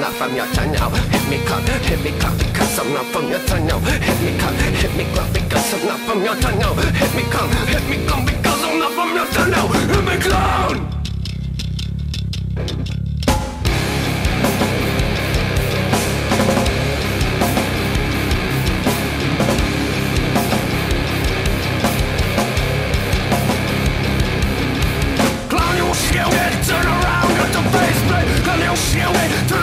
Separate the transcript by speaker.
Speaker 1: Not from your channel Hit me cut, hit me cut because I'm not from your channel Hit me cut, hit me cut because I'm not from your channel Hit me come, hit me come because I'm not from your channel Hit me clown! Turn around got the basement, and you'll see it.